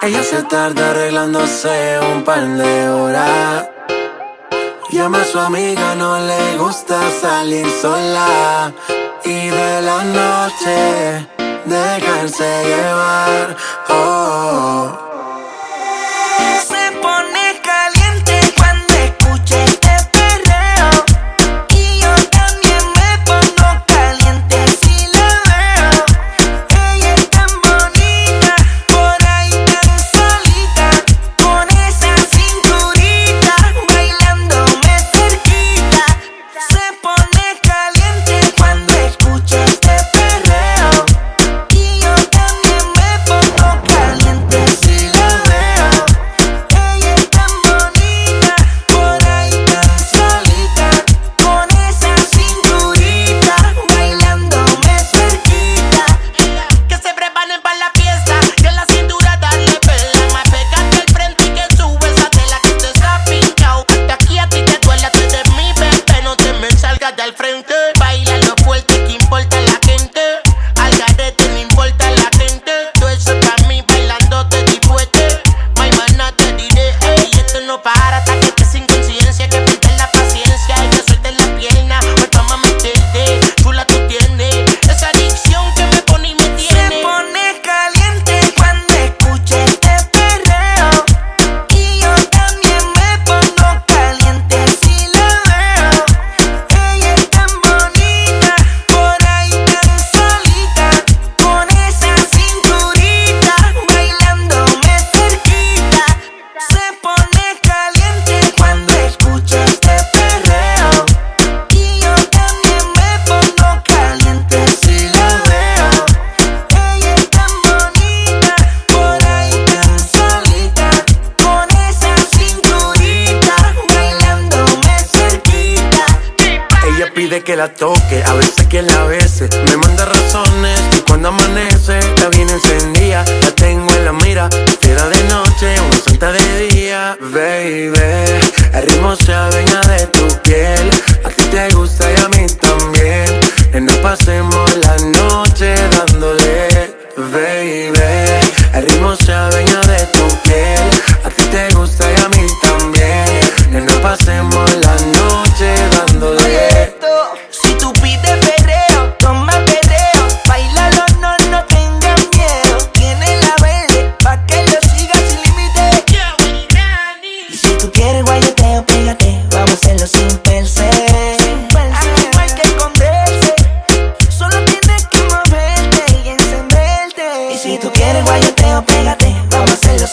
Ella se tarda arreglándose un par de horas. Llama a su amiga, no le gusta salir sola. Y de la noche dejarse llevar. Oh, que la toque, a veces que la veces Me manda razones y cuando amanece La viene encendida, la tengo en la si tú quieres guayoteo, pégate, vamos a hacerlo